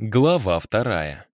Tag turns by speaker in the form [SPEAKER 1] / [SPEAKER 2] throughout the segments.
[SPEAKER 1] Глава вторая.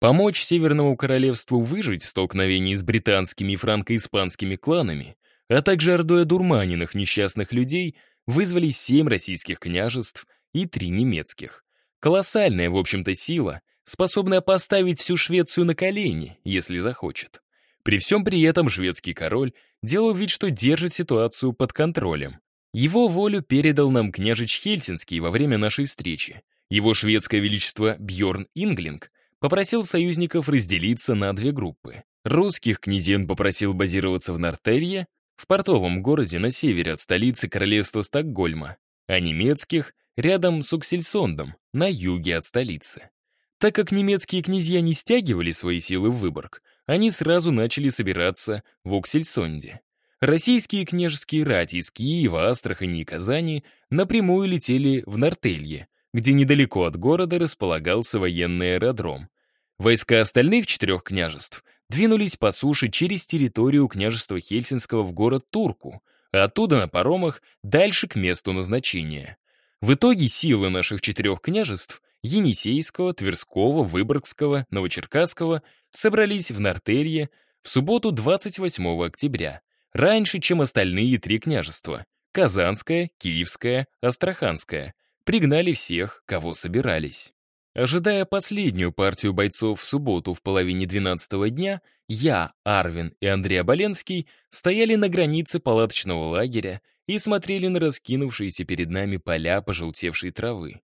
[SPEAKER 1] Помочь Северному Королевству выжить в столкновении с британскими и франко-испанскими кланами, а также ордой одурманенных несчастных людей, вызвали семь российских княжеств и три немецких. Колоссальная, в общем-то, сила, способная поставить всю Швецию на колени, если захочет. При всем при этом шведский король делал вид, что держит ситуацию под контролем. Его волю передал нам княжич Хельсинский во время нашей встречи. Его шведское величество Бьорн Инглинг попросил союзников разделиться на две группы. Русских князен попросил базироваться в Нортелье, в портовом городе на севере от столицы королевства Стокгольма, а немецких — рядом с Уксельсондом, на юге от столицы. Так как немецкие князья не стягивали свои силы в Выборг, они сразу начали собираться в Уксельсонде. Российские княжеские рати из Киева, Астрахани и Казани напрямую летели в Нортелье, где недалеко от города располагался военный аэродром. Войска остальных четырех княжеств двинулись по суше через территорию княжества Хельсинского в город Турку, а оттуда на паромах дальше к месту назначения. В итоге силы наших четырех княжеств Енисейского, Тверского, Выборгского, Новочеркасского собрались в Нортелье в субботу 28 октября, раньше, чем остальные три княжества — Казанское, Киевское, Астраханское — Пригнали всех, кого собирались. Ожидая последнюю партию бойцов в субботу в половине двенадцатого дня, я, Арвин и Андрей Оболенский стояли на границе палаточного лагеря и смотрели на раскинувшиеся перед нами поля пожелтевшей травы.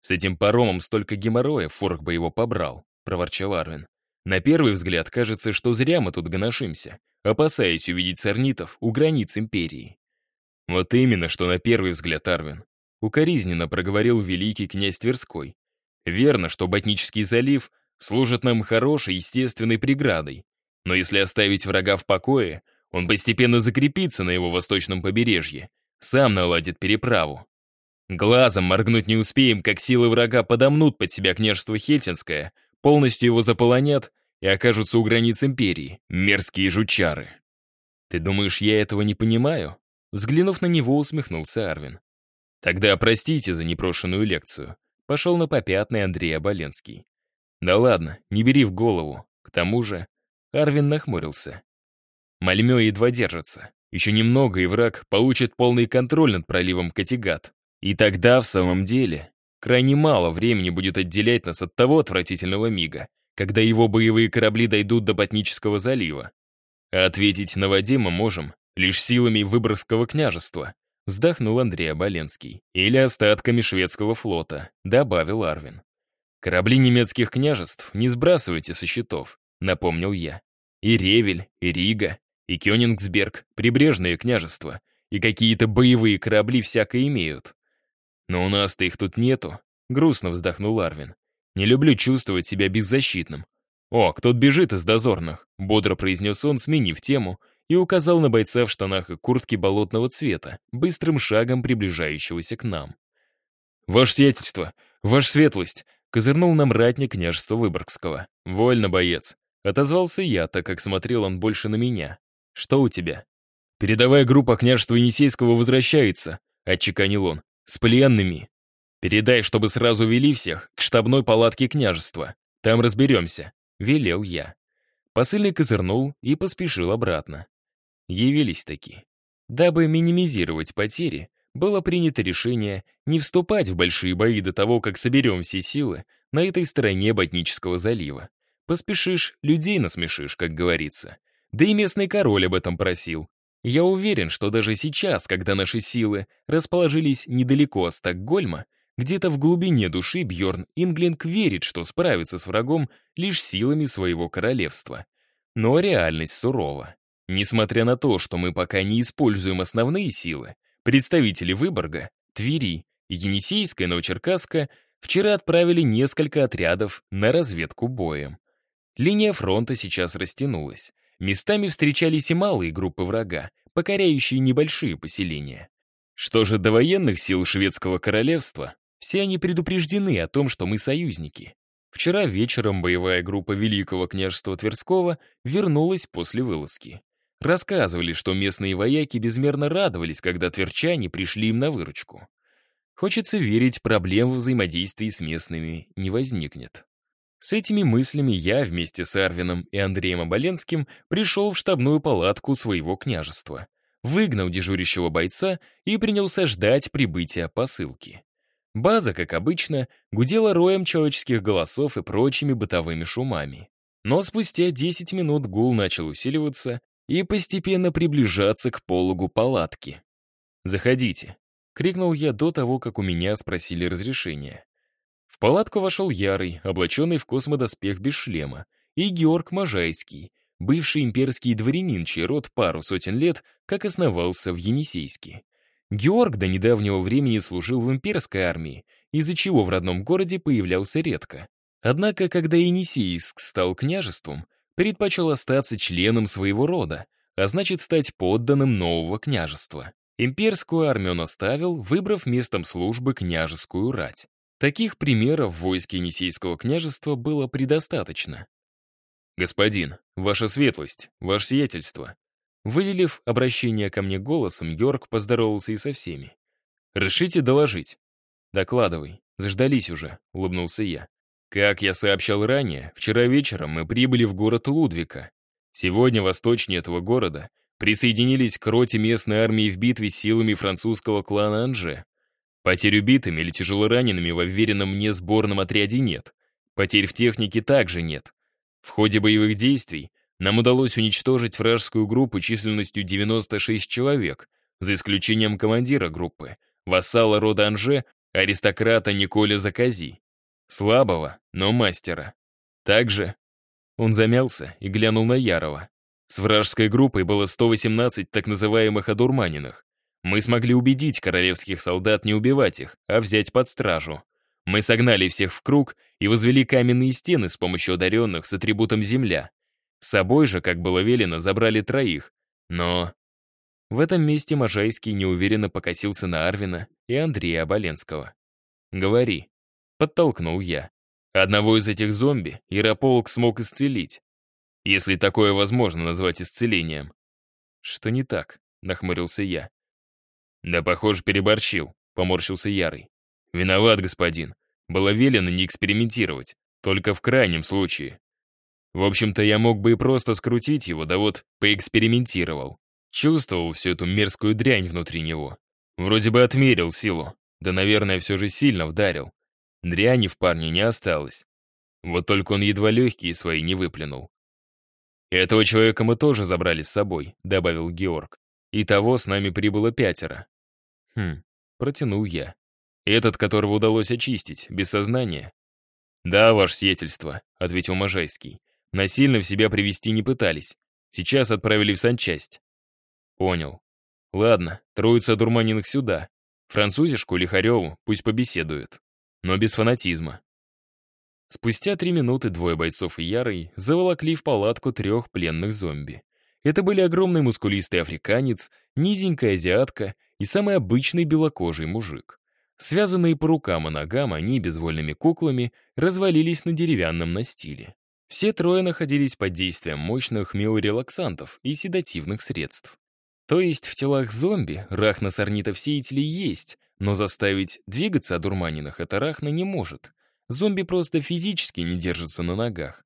[SPEAKER 1] «С этим паромом столько геморроя Форк бы его побрал», — проворчал Арвин. «На первый взгляд кажется, что зря мы тут гоношимся, опасаясь увидеть сорнитов у границ империи». «Вот именно, что на первый взгляд, Арвин. Укоризненно проговорил великий князь Тверской. Верно, что Ботнический залив служит нам хорошей, естественной преградой. Но если оставить врага в покое, он постепенно закрепится на его восточном побережье, сам наладит переправу. Глазом моргнуть не успеем, как силы врага подомнут под себя княжество Хельсинское, полностью его заполонят и окажутся у границ империи, мерзкие жучары. Ты думаешь, я этого не понимаю? Взглянув на него, усмехнулся Арвин. Тогда простите за непрошенную лекцию. Пошел на попятный Андрей Оболенский. Да ладно, не бери в голову. К тому же... Арвин нахмурился. Мальмё едва держится. Еще немного, и враг получит полный контроль над проливом Катигат. И тогда, в самом деле, крайне мало времени будет отделять нас от того отвратительного мига, когда его боевые корабли дойдут до Ботнического залива. А ответить на воде мы можем лишь силами Выборгского княжества, Вздохнул Андрей Оболенский. «Или остатками шведского флота», — добавил Арвин. «Корабли немецких княжеств не сбрасывайте со счетов», — напомнил я. «И Ревель, и Рига, и Кёнигсберг — прибрежные княжества, и какие-то боевые корабли всяко имеют. Но у нас-то их тут нету», — грустно вздохнул Арвин. «Не люблю чувствовать себя беззащитным. О, кто-то бежит из дозорных», — бодро произнес он, сменив тему — и указал на бойца в штанах и куртке болотного цвета, быстрым шагом приближающегося к нам. «Ваше сиятельство! Ваша светлость!» — козырнул нам ратник княжества Выборгского. «Вольно, боец!» — отозвался я, так как смотрел он больше на меня. «Что у тебя?» «Передовая группа княжества Енисейского возвращается», — отчеканил он, — «с пленными. Передай, чтобы сразу вели всех к штабной палатке княжества. Там разберемся», — велел я. Посыльный козырнул и поспешил обратно явились такие. Дабы минимизировать потери, было принято решение не вступать в большие бои до того, как соберем все силы на этой стороне Ботнического залива. Поспешишь, людей насмешишь, как говорится. Да и местный король об этом просил. Я уверен, что даже сейчас, когда наши силы расположились недалеко от Стокгольма, где-то в глубине души Бьорн Инглинг верит, что справится с врагом лишь силами своего королевства. Но реальность сурова. Несмотря на то, что мы пока не используем основные силы, представители Выборга, Твери, Енисейска и Новочеркасска вчера отправили несколько отрядов на разведку боем. Линия фронта сейчас растянулась. Местами встречались и малые группы врага, покоряющие небольшие поселения. Что же до военных сил шведского королевства, все они предупреждены о том, что мы союзники. Вчера вечером боевая группа Великого княжества Тверского вернулась после вылазки. Рассказывали, что местные вояки безмерно радовались, когда тверчане пришли им на выручку. Хочется верить, проблем в взаимодействии с местными не возникнет. С этими мыслями я вместе с Арвином и Андреем Оболенским пришел в штабную палатку своего княжества, выгнал дежурящего бойца и принялся ждать прибытия посылки. База, как обычно, гудела роем человеческих голосов и прочими бытовыми шумами. Но спустя 10 минут гул начал усиливаться и постепенно приближаться к пологу палатки. «Заходите», — крикнул я до того, как у меня спросили разрешения. В палатку вошел Ярый, облаченный в космодоспех без шлема, и Георг Можайский, бывший имперский дворянин, чей род пару сотен лет как основался в Енисейске. Георг до недавнего времени служил в имперской армии, из-за чего в родном городе появлялся редко. Однако, когда Енисейск стал княжеством, предпочел остаться членом своего рода, а значит стать подданным нового княжества. Имперскую армию он оставил, выбрав местом службы княжескую рать. Таких примеров в войске Енисейского княжества было предостаточно. «Господин, ваша светлость, ваше сиятельство». Выделив обращение ко мне голосом, Йорк поздоровался и со всеми. «Решите доложить». «Докладывай, заждались уже», — улыбнулся я. «Как я сообщал ранее, вчера вечером мы прибыли в город Лудвика. Сегодня восточнее этого города присоединились к роте местной армии в битве с силами французского клана Анже. Потерь убитыми или тяжелоранеными в уверенном мне сборном отряде нет. Потерь в технике также нет. В ходе боевых действий нам удалось уничтожить вражескую группу численностью 96 человек, за исключением командира группы, вассала рода Анже, аристократа Николя Закази. Слабого, но мастера. Также он замялся и глянул на Ярова. С вражеской группой было 118 так называемых одурманенных. Мы смогли убедить королевских солдат не убивать их, а взять под стражу. Мы согнали всех в круг и возвели каменные стены с помощью одаренных с атрибутом земля. С собой же, как было велено, забрали троих. Но... В этом месте Можайский неуверенно покосился на Арвина и Андрея Оболенского. «Говори», — подтолкнул я. Одного из этих зомби Ярополк смог исцелить. Если такое возможно назвать исцелением. «Что не так?» — нахмурился я. «Да, похоже, переборщил», — поморщился Ярый. «Виноват, господин. Было велено не экспериментировать, только в крайнем случае. В общем-то, я мог бы и просто скрутить его, да вот поэкспериментировал. Чувствовал всю эту мерзкую дрянь внутри него. Вроде бы отмерил силу, да, наверное, все же сильно вдарил. Дряни в парне не осталось. Вот только он едва легкие свои не выплюнул. «Этого человека мы тоже забрали с собой», — добавил Георг. «И того с нами прибыло пятеро. «Хм», — протянул я. «Этот, которого удалось очистить, без сознания?» «Да, ваше сиятельство», — ответил Можайский. «Насильно в себя привести не пытались. Сейчас отправили в санчасть». «Понял. Ладно, троица дурманенных сюда. Французишку Лихареву пусть побеседует. Но без фанатизма». Спустя три минуты двое бойцов и Ярый заволокли в палатку трех пленных зомби. Это были огромный мускулистый африканец, низенькая азиатка и самый обычный белокожий мужик. Связанные по рукам и ногам, они безвольными куклами развалились на деревянном настиле. Все трое находились под действием мощных миорелаксантов и седативных средств. То есть в телах зомби рахносорнитов-сеятелей есть, но заставить двигаться одурманенных это рахна не может. Зомби просто физически не держатся на ногах.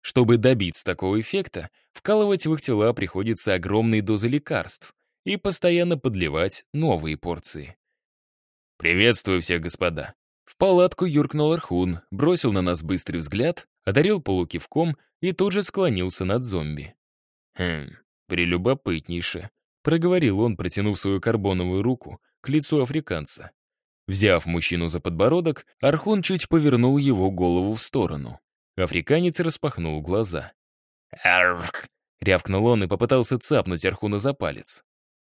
[SPEAKER 1] Чтобы добиться такого эффекта, вкалывать в их тела приходится огромные дозы лекарств, и постоянно подливать новые порции. «Приветствую всех, господа!» В палатку юркнул Архун, бросил на нас быстрый взгляд, одарил полукивком и тут же склонился над зомби. «Хм, прелюбопытнейше», — проговорил он, протянув свою карбоновую руку к лицу африканца. Взяв мужчину за подбородок, Архун чуть повернул его голову в сторону. Африканец распахнул глаза. «Арх!» — рявкнул он и попытался цапнуть Архуна за палец.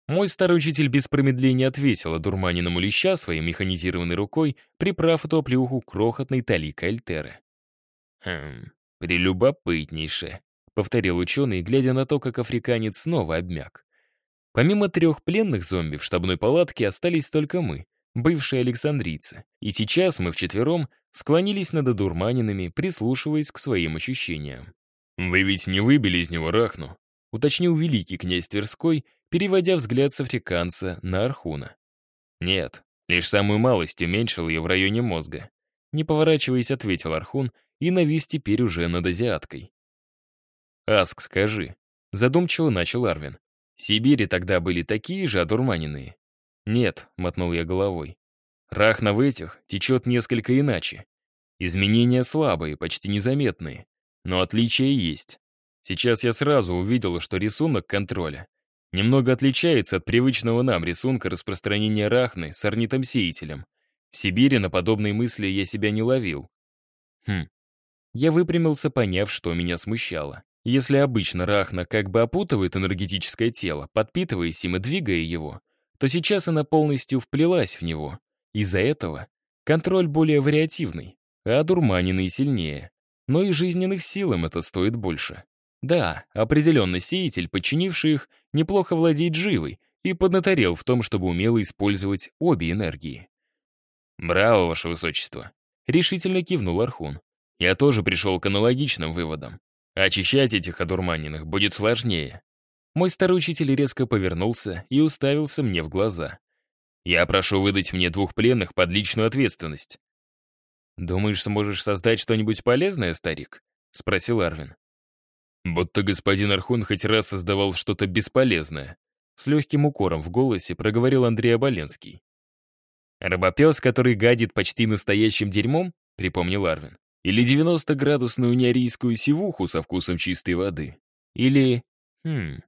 [SPEAKER 1] Мой старый учитель без промедления отвесил одурманенному леща своей механизированной рукой, приправ эту оплеуху крохотной таликой альтеры. «Хм, прелюбопытнейше», — повторил ученый, глядя на то, как африканец снова обмяк. Помимо трех пленных зомби в штабной палатке остались только мы, бывшие александрийцы, и сейчас мы вчетвером склонились над одурманенными, прислушиваясь к своим ощущениям. «Вы ведь не выбили из него рахну?» — уточнил великий князь Тверской, переводя взгляд с африканца на Архуна. «Нет, Лишь самую малость уменьшил ее в районе мозга. Не поворачиваясь, ответил Архун и навис теперь уже над азиаткой. «Аск, скажи», — задумчиво начал Арвин. «В Сибири тогда были такие же одурманенные?» «Нет», — мотнул я головой. «Рахна в этих течет несколько иначе. Изменения слабые, почти незаметные, но отличия есть. Сейчас я сразу увидел, что рисунок контроля немного отличается от привычного нам рисунка распространения рахны с орнитом-сеятелем. В Сибири на подобные мысли я себя не ловил. Хм. Я выпрямился, поняв, что меня смущало. Если обычно рахна как бы опутывает энергетическое тело, подпитываясь им и двигая его, то сейчас она полностью вплелась в него. Из-за этого контроль более вариативный, а дурманенный сильнее. Но и жизненных сил им это стоит больше. Да, определенно сеятель, подчинивший их, неплохо владеет живой и поднаторел в том, чтобы умело использовать обе энергии. «Браво, ваше высочество!» — решительно кивнул Архун. «Я тоже пришел к аналогичным выводам. Очищать этих одурманенных будет сложнее». Мой старый учитель резко повернулся и уставился мне в глаза. «Я прошу выдать мне двух пленных под личную ответственность». «Думаешь, сможешь создать что-нибудь полезное, старик?» — спросил Арвин. Будто господин Архун хоть раз создавал что-то бесполезное. С легким укором в голосе проговорил Андрей Оболенский. «Рабопес, который гадит почти настоящим дерьмом?» — припомнил Арвин. «Или 90-градусную неарийскую сивуху со вкусом чистой воды? Или... Хм...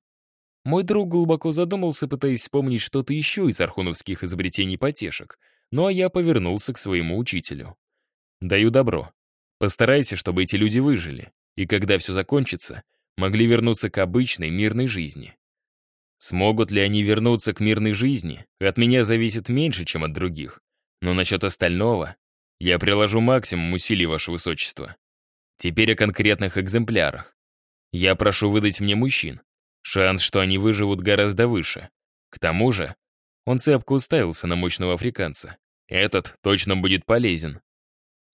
[SPEAKER 1] Мой друг глубоко задумался, пытаясь вспомнить что-то еще из архуновских изобретений потешек, ну а я повернулся к своему учителю. «Даю добро. Постарайся, чтобы эти люди выжили и когда все закончится, могли вернуться к обычной мирной жизни. Смогут ли они вернуться к мирной жизни, от меня зависит меньше, чем от других. Но насчет остального я приложу максимум усилий, Ваше Высочество. Теперь о конкретных экземплярах. Я прошу выдать мне мужчин. Шанс, что они выживут, гораздо выше. К тому же, он цепко уставился на мощного африканца. Этот точно будет полезен.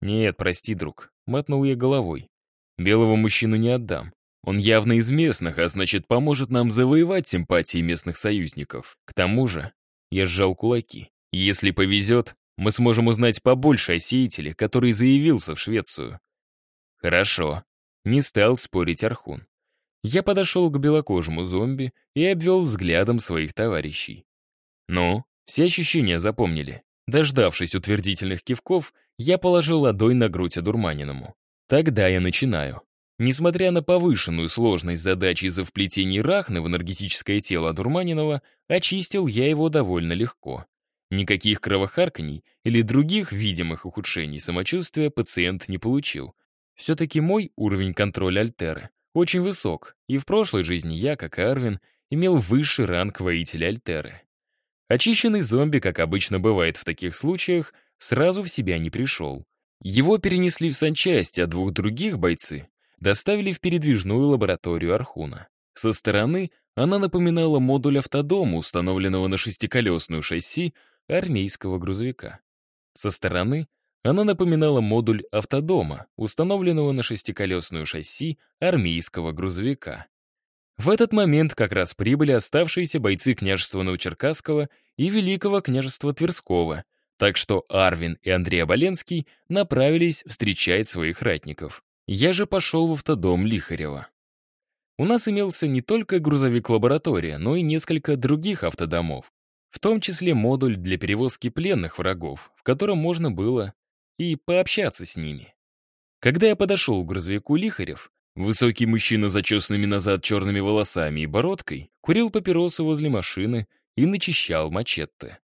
[SPEAKER 1] Нет, прости, друг, мотнул я головой. Белого мужчину не отдам. Он явно из местных, а значит, поможет нам завоевать симпатии местных союзников. К тому же, я сжал кулаки. Если повезет, мы сможем узнать побольше о сеятеле, который заявился в Швецию. Хорошо. Не стал спорить Архун. Я подошел к белокожему зомби и обвел взглядом своих товарищей. Ну, все ощущения запомнили. Дождавшись утвердительных кивков, я положил ладонь на грудь одурманенному. Тогда я начинаю. Несмотря на повышенную сложность задачи из-за вплетений рахны в энергетическое тело одурманенного, очистил я его довольно легко. Никаких кровохарканий или других видимых ухудшений самочувствия пациент не получил. Все-таки мой уровень контроля Альтеры очень высок, и в прошлой жизни я, как и Арвин, имел высший ранг воителя Альтеры. Очищенный зомби, как обычно бывает в таких случаях, сразу в себя не пришел. Его перенесли в санчасть, а двух других бойцы доставили в передвижную лабораторию Архуна. Со стороны она напоминала модуль автодома, установленного на шестиколесную шасси армейского грузовика. Со стороны она напоминала модуль автодома, установленного на шестиколесную шасси армейского грузовика. В этот момент как раз прибыли оставшиеся бойцы княжества Новочеркасского и Великого княжества Тверского, так что Арвин и Андрей Оболенский направились встречать своих ратников. Я же пошел в автодом Лихарева. У нас имелся не только грузовик-лаборатория, но и несколько других автодомов, в том числе модуль для перевозки пленных врагов, в котором можно было и пообщаться с ними. Когда я подошел к грузовику Лихарев, высокий мужчина с зачесанными назад черными волосами и бородкой курил папиросу возле машины и начищал мачете.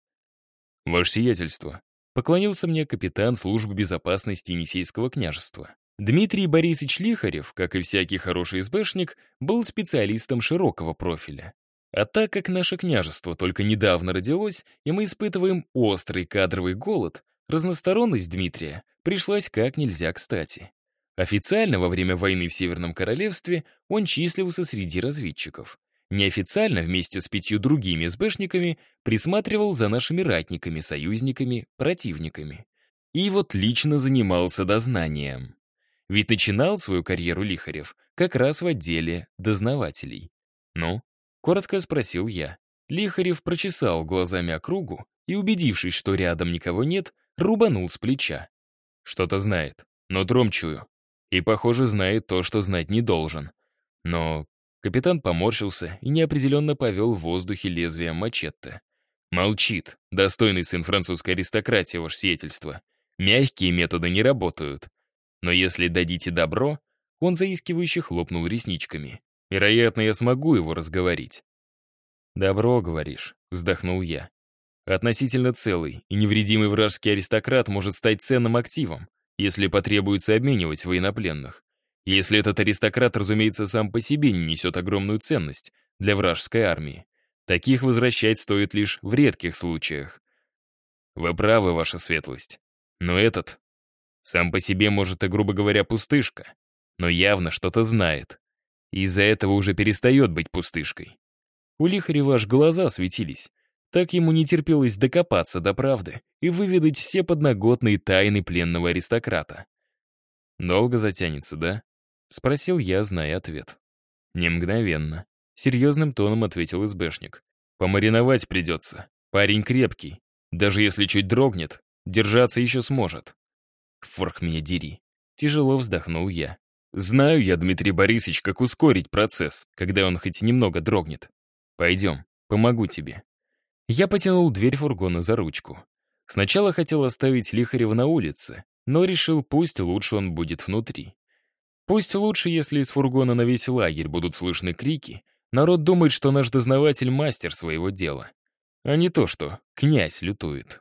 [SPEAKER 1] «Ваше сиятельство», — поклонился мне капитан службы безопасности Енисейского княжества. Дмитрий Борисович Лихарев, как и всякий хороший СБшник, был специалистом широкого профиля. А так как наше княжество только недавно родилось, и мы испытываем острый кадровый голод, разносторонность Дмитрия пришлась как нельзя кстати. Официально во время войны в Северном Королевстве он числился среди разведчиков. Неофициально вместе с пятью другими СБшниками присматривал за нашими ратниками, союзниками, противниками. И вот лично занимался дознанием. Ведь начинал свою карьеру Лихарев как раз в отделе дознавателей. «Ну?» — коротко спросил я. Лихарев прочесал глазами округу и, убедившись, что рядом никого нет, рубанул с плеча. Что-то знает, но тром чую. И, похоже, знает то, что знать не должен. Но капитан поморщился и неопределенно повел в воздухе лезвием мачете. Молчит, достойный сын французской аристократии, ваше сиятельство. Мягкие методы не работают. Но если дадите добро, он заискивающе хлопнул ресничками. Вероятно, я смогу его разговорить. «Добро, говоришь», — вздохнул я. Относительно целый и невредимый вражеский аристократ может стать ценным активом, если потребуется обменивать военнопленных. Если этот аристократ, разумеется, сам по себе не несет огромную ценность для вражеской армии. Таких возвращать стоит лишь в редких случаях. Вы правы, ваша светлость. Но этот сам по себе, может, и, грубо говоря, пустышка, но явно что-то знает. И из-за этого уже перестает быть пустышкой. У Лихарева аж глаза светились. Так ему не терпелось докопаться до правды и выведать все подноготные тайны пленного аристократа. «Долго затянется, да?» — спросил я, зная ответ. «Не мгновенно», — серьезным тоном ответил СБшник. «Помариновать придется. Парень крепкий. Даже если чуть дрогнет, держаться еще сможет». «Форх меня дери». Тяжело вздохнул я. «Знаю я, Дмитрий Борисович, как ускорить процесс, когда он хоть немного дрогнет. Пойдем, помогу тебе». Я потянул дверь фургона за ручку. Сначала хотел оставить Лихарева на улице, но решил, пусть лучше он будет внутри. Пусть лучше, если из фургона на весь лагерь будут слышны крики, народ думает, что наш дознаватель мастер своего дела, а не то, что князь лютует.